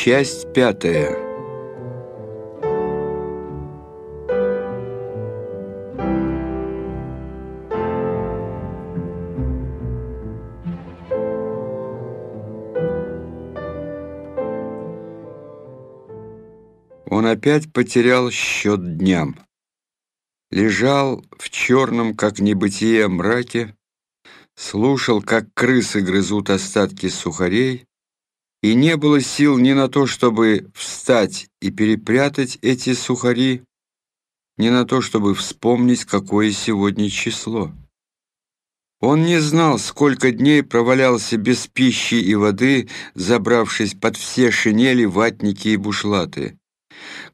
Часть пятая. Он опять потерял счет дням. Лежал в черном, как небытие, мраке, слушал, как крысы грызут остатки сухарей, и не было сил ни на то, чтобы встать и перепрятать эти сухари, ни на то, чтобы вспомнить, какое сегодня число. Он не знал, сколько дней провалялся без пищи и воды, забравшись под все шинели, ватники и бушлаты.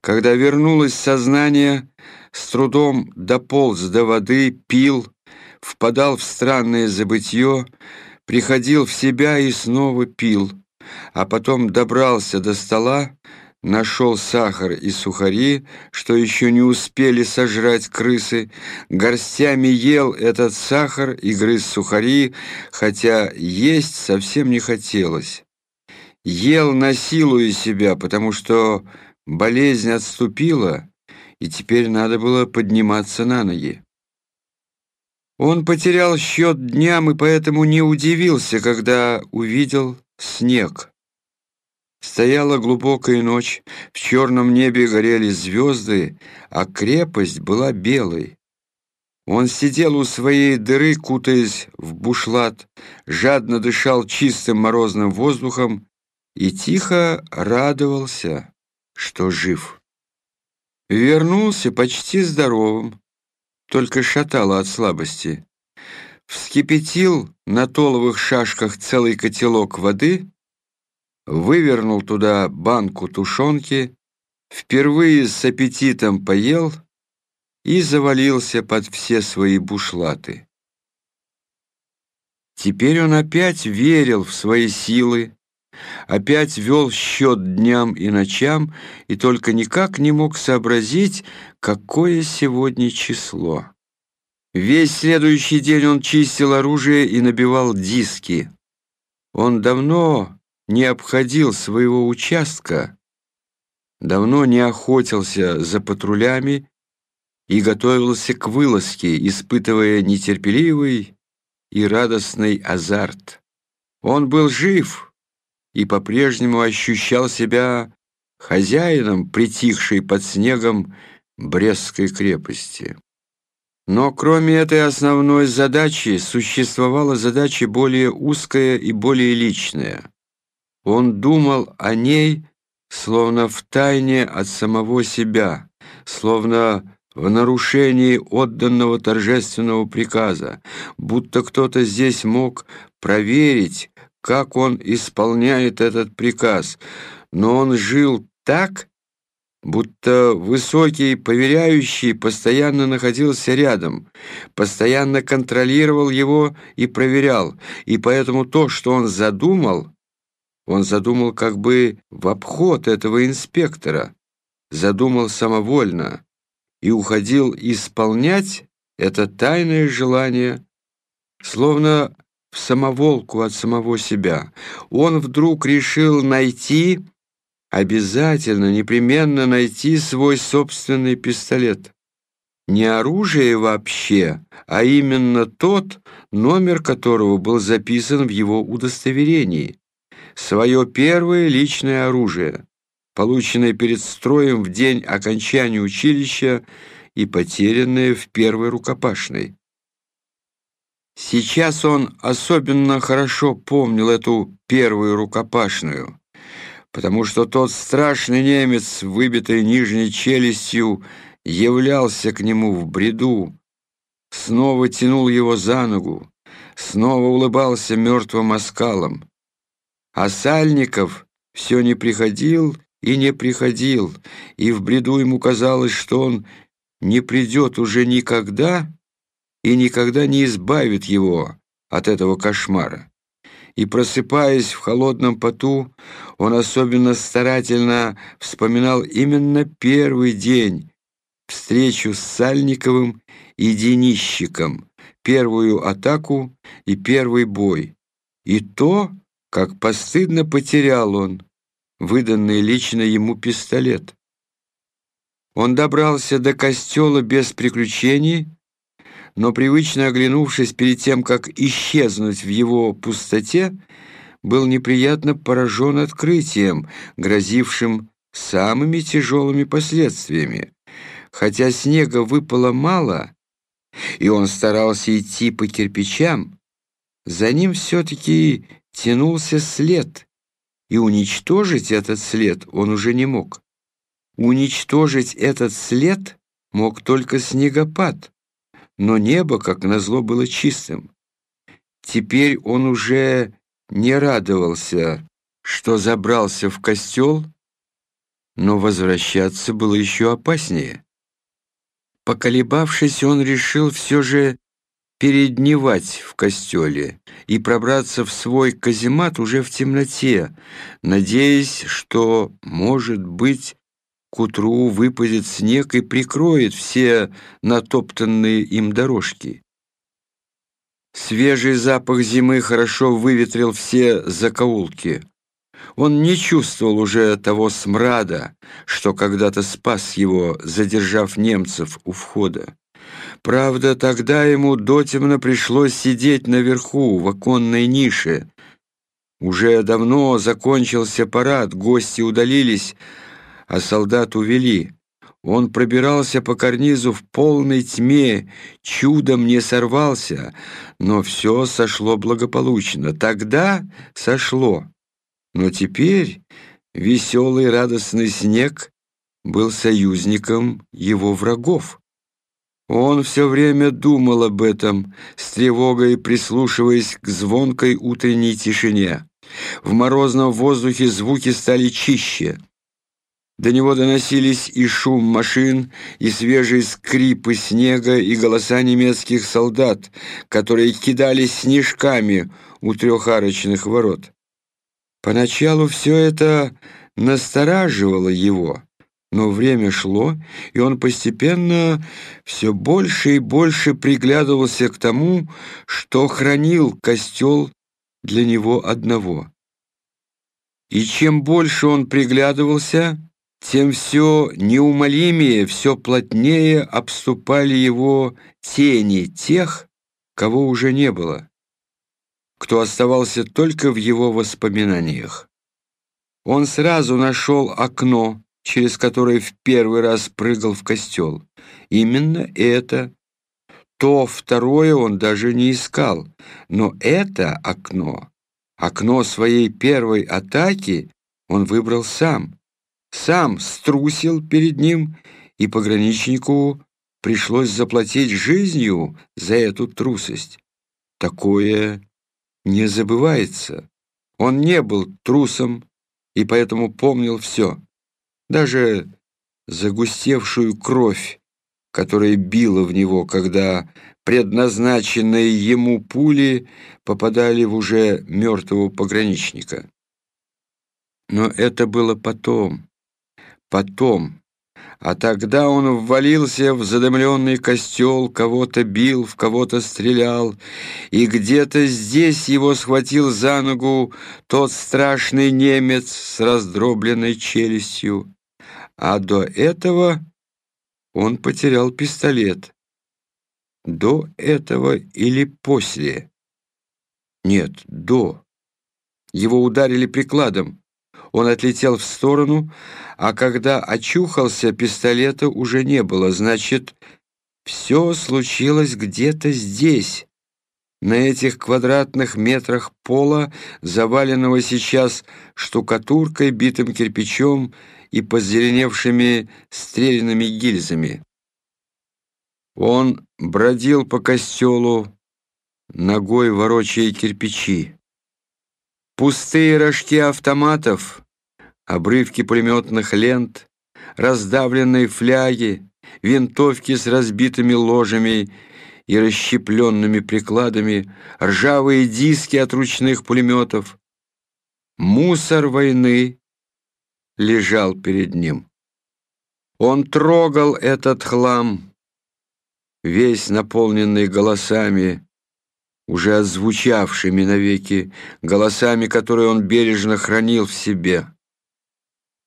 Когда вернулось сознание, с трудом дополз до воды, пил, впадал в странное забытье, приходил в себя и снова пил — а потом добрался до стола, нашел сахар и сухари, что еще не успели сожрать крысы, горстями ел этот сахар и грыз сухари, хотя есть совсем не хотелось. Ел, насилуя себя, потому что болезнь отступила, и теперь надо было подниматься на ноги. Он потерял счет дням и поэтому не удивился, когда увидел снег. Стояла глубокая ночь, в черном небе горели звезды, а крепость была белой. Он сидел у своей дыры, кутаясь в бушлат, жадно дышал чистым морозным воздухом и тихо радовался, что жив. Вернулся почти здоровым, только шатало от слабости вскипятил на толовых шашках целый котелок воды, вывернул туда банку тушенки, впервые с аппетитом поел и завалился под все свои бушлаты. Теперь он опять верил в свои силы, опять вел счет дням и ночам и только никак не мог сообразить, какое сегодня число. Весь следующий день он чистил оружие и набивал диски. Он давно не обходил своего участка, давно не охотился за патрулями и готовился к вылазке, испытывая нетерпеливый и радостный азарт. Он был жив и по-прежнему ощущал себя хозяином, притихшей под снегом Брестской крепости. Но кроме этой основной задачи существовала задача более узкая и более личная. Он думал о ней словно в тайне от самого себя, словно в нарушении отданного торжественного приказа, будто кто-то здесь мог проверить, как он исполняет этот приказ, но он жил так, будто высокий поверяющий постоянно находился рядом, постоянно контролировал его и проверял, и поэтому то, что он задумал, он задумал как бы в обход этого инспектора, задумал самовольно и уходил исполнять это тайное желание, словно в самоволку от самого себя. Он вдруг решил найти обязательно, непременно найти свой собственный пистолет. Не оружие вообще, а именно тот, номер которого был записан в его удостоверении. Свое первое личное оружие, полученное перед строем в день окончания училища и потерянное в первой рукопашной. Сейчас он особенно хорошо помнил эту первую рукопашную потому что тот страшный немец с выбитой нижней челюстью являлся к нему в бреду, снова тянул его за ногу, снова улыбался мертвым оскалом. А Сальников все не приходил и не приходил, и в бреду ему казалось, что он не придет уже никогда и никогда не избавит его от этого кошмара и, просыпаясь в холодном поту, он особенно старательно вспоминал именно первый день, встречу с Сальниковым и Денищиком, первую атаку и первый бой. И то, как постыдно потерял он, выданный лично ему пистолет. Он добрался до костела без приключений, но, привычно оглянувшись перед тем, как исчезнуть в его пустоте, был неприятно поражен открытием, грозившим самыми тяжелыми последствиями. Хотя снега выпало мало, и он старался идти по кирпичам, за ним все-таки тянулся след, и уничтожить этот след он уже не мог. Уничтожить этот след мог только снегопад, но небо, как назло, было чистым. Теперь он уже не радовался, что забрался в костел, но возвращаться было еще опаснее. Поколебавшись, он решил все же передневать в костеле и пробраться в свой каземат уже в темноте, надеясь, что, может быть, к утру выпадет снег и прикроет все натоптанные им дорожки. Свежий запах зимы хорошо выветрил все закоулки. Он не чувствовал уже того смрада, что когда-то спас его, задержав немцев у входа. Правда, тогда ему дотемно пришлось сидеть наверху, в оконной нише. Уже давно закончился парад, гости удалились, а солдат увели. Он пробирался по карнизу в полной тьме, чудом не сорвался, но все сошло благополучно. Тогда сошло. Но теперь веселый радостный снег был союзником его врагов. Он все время думал об этом, с тревогой прислушиваясь к звонкой утренней тишине. В морозном воздухе звуки стали чище. До него доносились и шум машин, и свежие скрипы снега, и голоса немецких солдат, которые кидались снежками у трехарочных ворот. Поначалу все это настораживало его, но время шло, и он постепенно все больше и больше приглядывался к тому, что хранил костел для него одного. И чем больше он приглядывался, тем все неумолимее, все плотнее обступали его тени тех, кого уже не было, кто оставался только в его воспоминаниях. Он сразу нашел окно, через который в первый раз прыгал в костел. Именно это. То второе он даже не искал. Но это окно, окно своей первой атаки он выбрал сам. Сам струсил перед ним, и пограничнику пришлось заплатить жизнью за эту трусость. Такое не забывается. Он не был трусом и поэтому помнил все даже загустевшую кровь, которая била в него, когда предназначенные ему пули попадали в уже мертвого пограничника. Но это было потом, потом, а тогда он ввалился в задымленный костел, кого-то бил, в кого-то стрелял, и где-то здесь его схватил за ногу тот страшный немец с раздробленной челюстью. А до этого он потерял пистолет. До этого или после? Нет, до. Его ударили прикладом. Он отлетел в сторону, а когда очухался, пистолета уже не было. Значит, все случилось где-то здесь, на этих квадратных метрах пола, заваленного сейчас штукатуркой, битым кирпичом и позеленевшими стрелянными гильзами. Он бродил по костелу, ногой ворочая кирпичи. Пустые рожки автоматов, обрывки пулеметных лент, раздавленные фляги, винтовки с разбитыми ложами и расщепленными прикладами, ржавые диски от ручных пулеметов. Мусор войны лежал перед ним. Он трогал этот хлам, весь наполненный голосами, уже озвучавшими навеки, голосами, которые он бережно хранил в себе.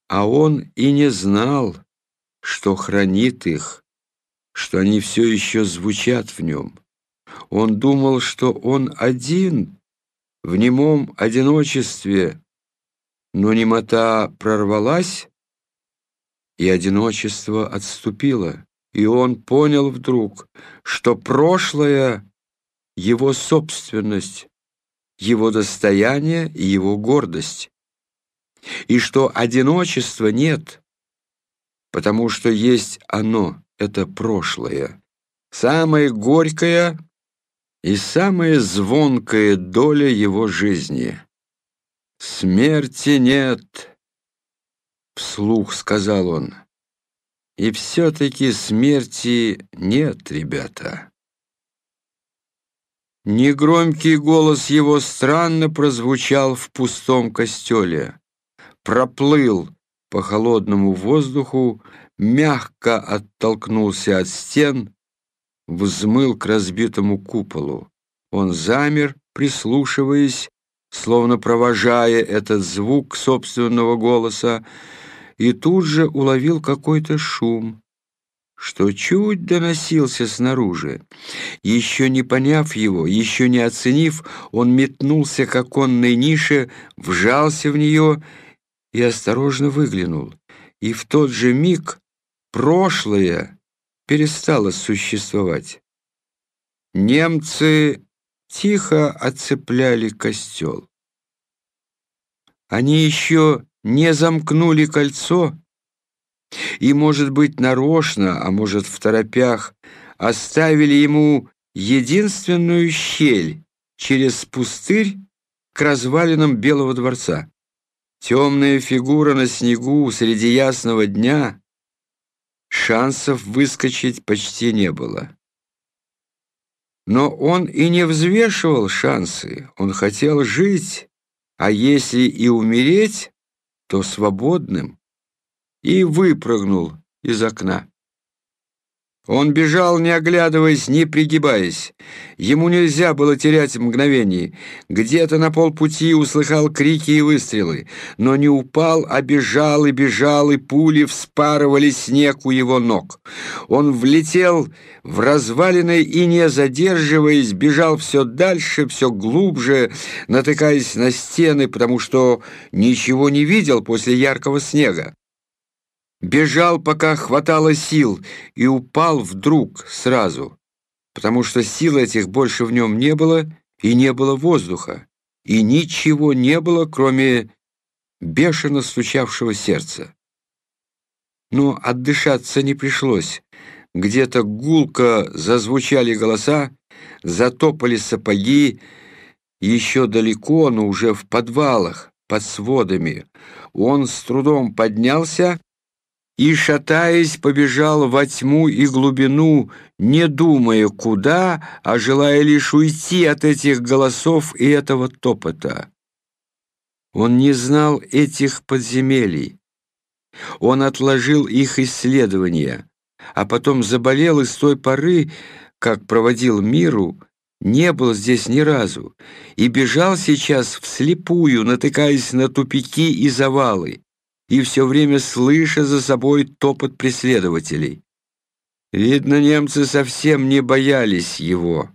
А он и не знал, что хранит их, что они все еще звучат в нем. Он думал, что он один, в немом одиночестве, но немота прорвалась, и одиночество отступило, и он понял вдруг, что прошлое — его собственность, его достояние и его гордость, и что одиночества нет, потому что есть оно, это прошлое, самое горькое и самая звонкая доля его жизни. «Смерти нет», — вслух сказал он. «И все-таки смерти нет, ребята». Негромкий голос его странно прозвучал в пустом костеле. Проплыл по холодному воздуху, мягко оттолкнулся от стен, взмыл к разбитому куполу. Он замер, прислушиваясь, словно провожая этот звук собственного голоса, и тут же уловил какой-то шум, что чуть доносился снаружи. Еще не поняв его, еще не оценив, он метнулся к оконной нише, вжался в нее и осторожно выглянул. И в тот же миг прошлое перестало существовать. Немцы тихо оцепляли костел. Они еще не замкнули кольцо и, может быть, нарочно, а может, в торопях, оставили ему единственную щель через пустырь к развалинам Белого дворца. Темная фигура на снегу среди ясного дня, шансов выскочить почти не было. Но он и не взвешивал шансы, он хотел жить, а если и умереть, то свободным, и выпрыгнул из окна. Он бежал, не оглядываясь, не пригибаясь. Ему нельзя было терять мгновений. Где-то на полпути услыхал крики и выстрелы, но не упал, а бежал и бежал, и пули вспарывали снег у его ног. Он влетел в развалины и, не задерживаясь, бежал все дальше, все глубже, натыкаясь на стены, потому что ничего не видел после яркого снега. Бежал, пока хватало сил, и упал вдруг сразу, потому что сил этих больше в нем не было, и не было воздуха, и ничего не было, кроме бешено стучавшего сердца. Но отдышаться не пришлось. Где-то гулко зазвучали голоса, затопали сапоги, еще далеко, но уже в подвалах, под сводами. Он с трудом поднялся и, шатаясь, побежал во тьму и глубину, не думая куда, а желая лишь уйти от этих голосов и этого топота. Он не знал этих подземелий. Он отложил их исследования, а потом заболел и с той поры, как проводил миру, не был здесь ни разу и бежал сейчас вслепую, натыкаясь на тупики и завалы и все время слыша за собой топот преследователей. Видно, немцы совсем не боялись его.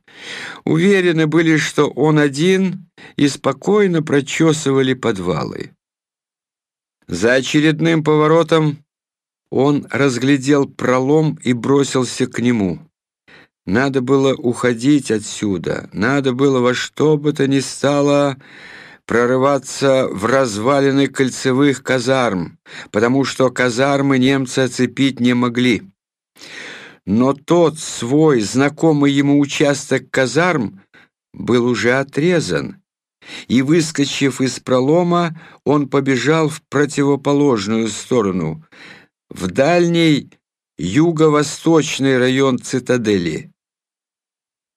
Уверены были, что он один, и спокойно прочесывали подвалы. За очередным поворотом он разглядел пролом и бросился к нему. Надо было уходить отсюда, надо было во что бы то ни стало прорываться в развалины кольцевых казарм, потому что казармы немцы оцепить не могли. Но тот свой знакомый ему участок казарм был уже отрезан, и, выскочив из пролома, он побежал в противоположную сторону, в дальний юго-восточный район цитадели.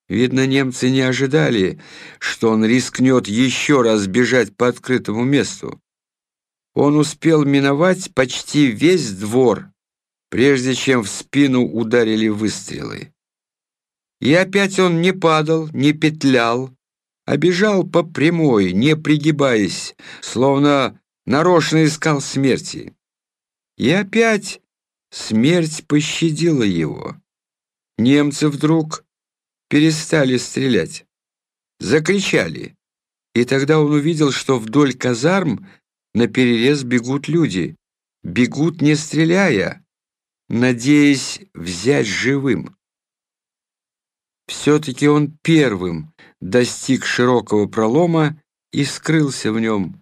Видно, немцы не ожидали, что он рискнет еще раз бежать по открытому месту. Он успел миновать почти весь двор, прежде чем в спину ударили выстрелы. И опять он не падал, не петлял, а бежал по прямой, не пригибаясь, словно нарочно искал смерти. И опять смерть пощадила его. Немцы вдруг перестали стрелять. Закричали. И тогда он увидел, что вдоль казарм на перерез бегут люди. Бегут не стреляя, надеясь взять живым. Все-таки он первым достиг широкого пролома и скрылся в нем.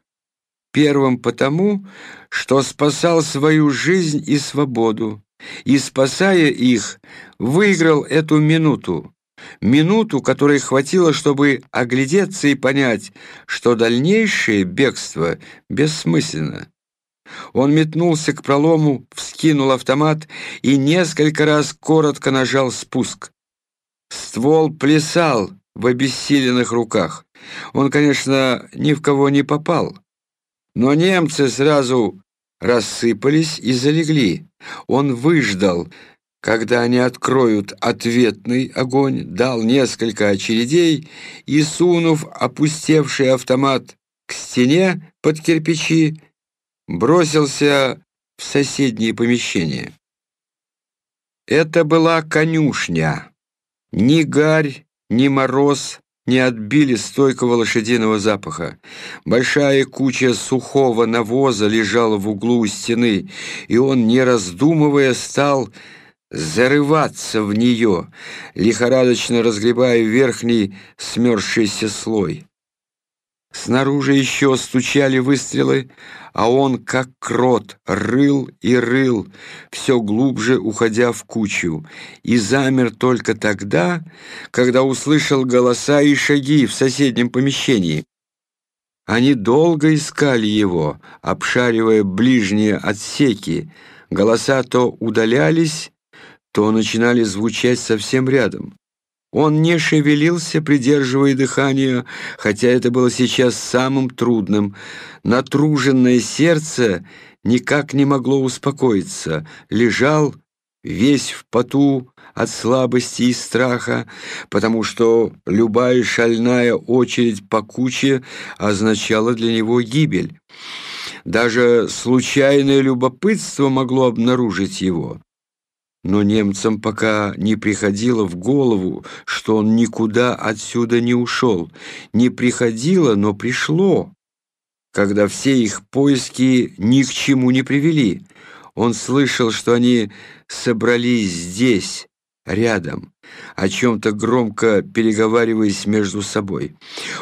Первым потому, что спасал свою жизнь и свободу, и, спасая их, выиграл эту минуту, минуту, которой хватило, чтобы оглядеться и понять, что дальнейшее бегство бессмысленно. Он метнулся к пролому, вскинул автомат и несколько раз коротко нажал спуск. Ствол плясал в обессиленных руках. Он, конечно, ни в кого не попал, но немцы сразу рассыпались и залегли. Он выждал, когда они откроют ответный огонь, дал несколько очередей и, сунув опустевший автомат к стене под кирпичи, бросился в соседнее помещение. Это была конюшня. Ни гарь, ни мороз не отбили стойкого лошадиного запаха. Большая куча сухого навоза лежала в углу у стены, и он, не раздумывая, стал зарываться в нее, лихорадочно разгребая верхний смерзшийся слой. Снаружи еще стучали выстрелы, а он, как крот, рыл и рыл, все глубже уходя в кучу, и замер только тогда, когда услышал голоса и шаги в соседнем помещении. Они долго искали его, обшаривая ближние отсеки. Голоса то удалялись, то начинали звучать совсем рядом. Он не шевелился, придерживая дыхание, хотя это было сейчас самым трудным. Натруженное сердце никак не могло успокоиться. Лежал весь в поту от слабости и страха, потому что любая шальная очередь по куче означала для него гибель. Даже случайное любопытство могло обнаружить его. Но немцам пока не приходило в голову, что он никуда отсюда не ушел. Не приходило, но пришло, когда все их поиски ни к чему не привели. Он слышал, что они собрались здесь, рядом, о чем-то громко переговариваясь между собой.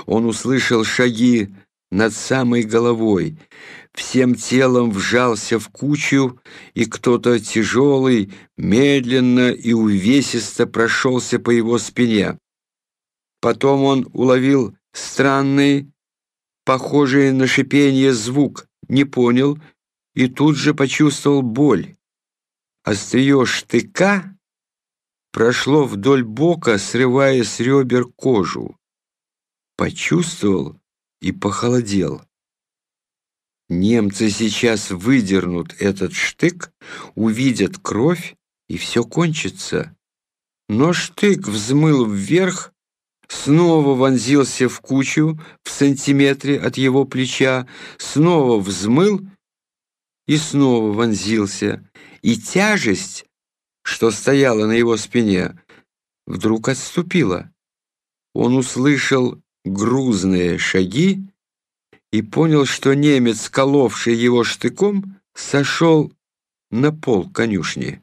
Он услышал шаги над самой головой, всем телом вжался в кучу, и кто-то тяжелый, медленно и увесисто прошелся по его спине. Потом он уловил странный, похожий на шипение звук, не понял и тут же почувствовал боль. Острие штыка прошло вдоль бока, срывая с ребер кожу. Почувствовал и похолодел. Немцы сейчас выдернут этот штык, увидят кровь, и все кончится. Но штык взмыл вверх, снова вонзился в кучу в сантиметре от его плеча, снова взмыл и снова вонзился. И тяжесть, что стояла на его спине, вдруг отступила. Он услышал грузные шаги и понял, что немец, коловший его штыком, сошел на пол конюшни.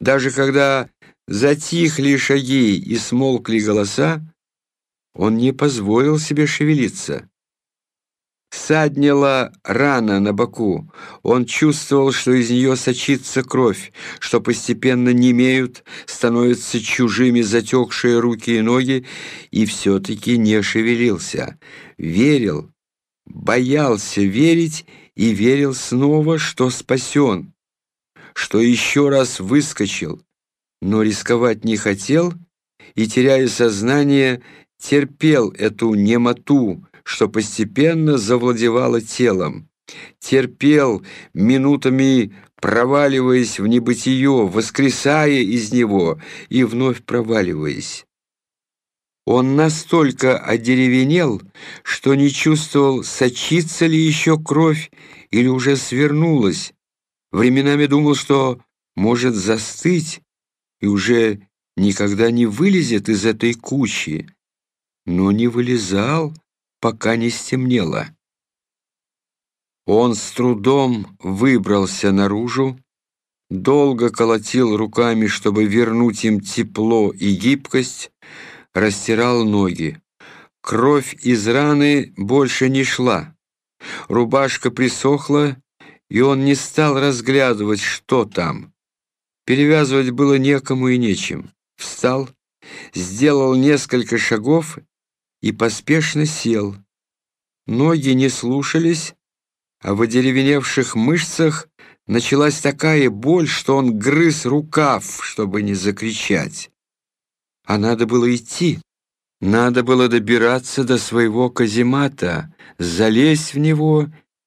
Даже когда затихли шаги и смолкли голоса, он не позволил себе шевелиться. Саднила рана на боку. Он чувствовал, что из нее сочится кровь, что постепенно немеют, становятся чужими затекшие руки и ноги, и все-таки не шевелился. Верил, боялся верить и верил снова, что спасен, что еще раз выскочил, но рисковать не хотел и, теряя сознание, терпел эту немоту, что постепенно завладевало телом. Терпел, минутами проваливаясь в небытие, воскресая из него и вновь проваливаясь. Он настолько одеревенел, что не чувствовал, сочится ли еще кровь или уже свернулась, Временами думал, что может застыть и уже никогда не вылезет из этой кучи, но не вылезал, пока не стемнело. Он с трудом выбрался наружу, долго колотил руками, чтобы вернуть им тепло и гибкость, растирал ноги. Кровь из раны больше не шла. Рубашка присохла, и он не стал разглядывать, что там. Перевязывать было некому и нечем. Встал, сделал несколько шагов и поспешно сел. Ноги не слушались, а в одеревеневших мышцах началась такая боль, что он грыз рукав, чтобы не закричать. А надо было идти. Надо было добираться до своего каземата, залезть в него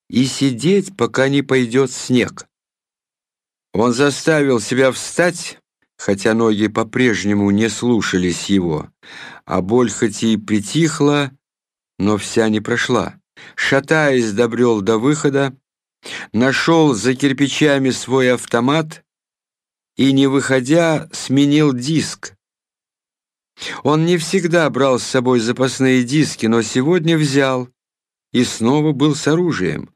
и сидеть, пока не пойдет снег. Он заставил себя встать, хотя ноги по-прежнему не слушались его, а боль хоть и притихла, но вся не прошла. Шатаясь, добрел до выхода, нашел за кирпичами свой автомат и, не выходя, сменил диск. Он не всегда брал с собой запасные диски, но сегодня взял и снова был с оружием.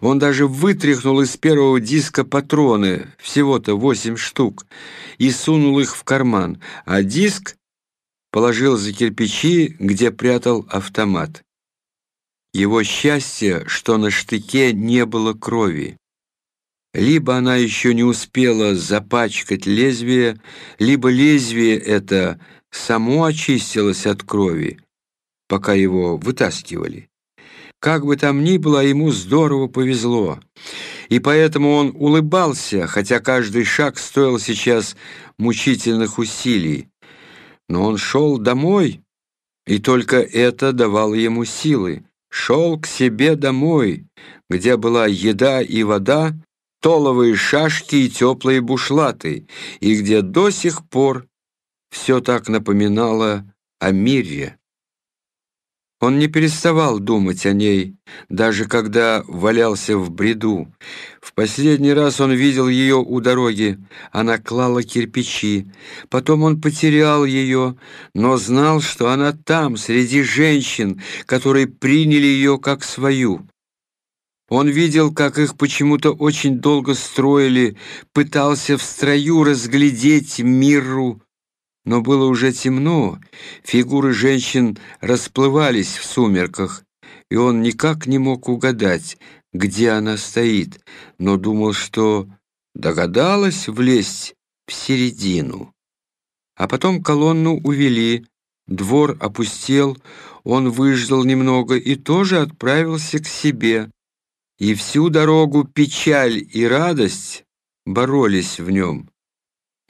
Он даже вытряхнул из первого диска патроны, всего-то восемь штук, и сунул их в карман, а диск положил за кирпичи, где прятал автомат. Его счастье, что на штыке не было крови. Либо она еще не успела запачкать лезвие, либо лезвие это само очистилось от крови, пока его вытаскивали. Как бы там ни было, ему здорово повезло. И поэтому он улыбался, хотя каждый шаг стоил сейчас мучительных усилий. Но он шел домой, и только это давало ему силы шел к себе домой, где была еда и вода, толовые шашки и теплые бушлаты, и где до сих пор все так напоминало о мире. Он не переставал думать о ней, даже когда валялся в бреду. В последний раз он видел ее у дороги. Она клала кирпичи. Потом он потерял ее, но знал, что она там, среди женщин, которые приняли ее как свою. Он видел, как их почему-то очень долго строили, пытался в строю разглядеть миру, но было уже темно, фигуры женщин расплывались в сумерках, и он никак не мог угадать, где она стоит, но думал, что догадалась влезть в середину. А потом колонну увели, двор опустел, он выждал немного и тоже отправился к себе. И всю дорогу печаль и радость боролись в нем.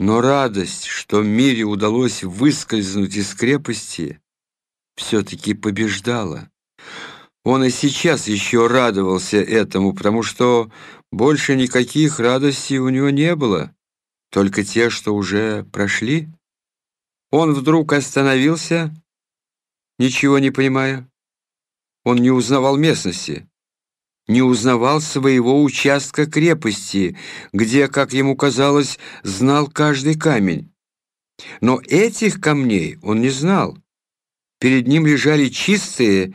Но радость, что Мире удалось выскользнуть из крепости, все-таки побеждала. Он и сейчас еще радовался этому, потому что больше никаких радостей у него не было, только те, что уже прошли. Он вдруг остановился, ничего не понимая. Он не узнавал местности не узнавал своего участка крепости, где, как ему казалось, знал каждый камень. Но этих камней он не знал. Перед ним лежали чистые,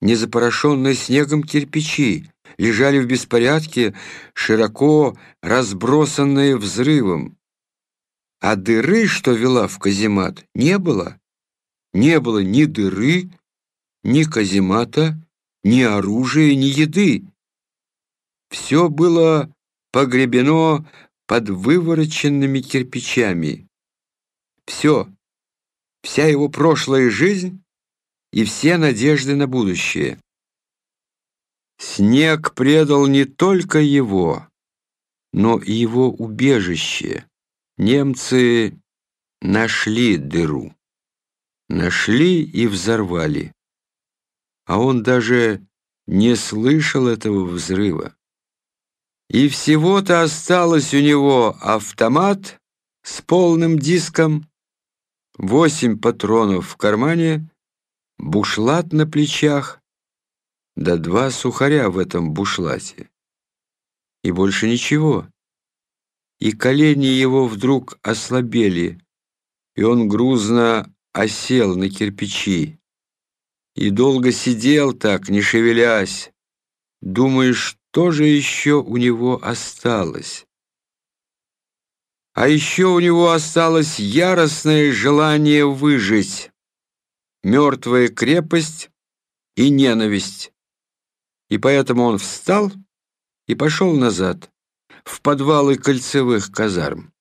незапорошенные снегом кирпичи, лежали в беспорядке, широко разбросанные взрывом. А дыры, что вела в каземат, не было. Не было ни дыры, ни каземата, ни оружия, ни еды. Все было погребено под вывороченными кирпичами. Все, вся его прошлая жизнь и все надежды на будущее. Снег предал не только его, но и его убежище. Немцы нашли дыру. Нашли и взорвали а он даже не слышал этого взрыва. И всего-то осталось у него автомат с полным диском, восемь патронов в кармане, бушлат на плечах, да два сухаря в этом бушлате. и больше ничего. И колени его вдруг ослабели, и он грузно осел на кирпичи. И долго сидел так, не шевелясь, думая, что же еще у него осталось. А еще у него осталось яростное желание выжить, мертвая крепость и ненависть. И поэтому он встал и пошел назад, в подвалы кольцевых казарм.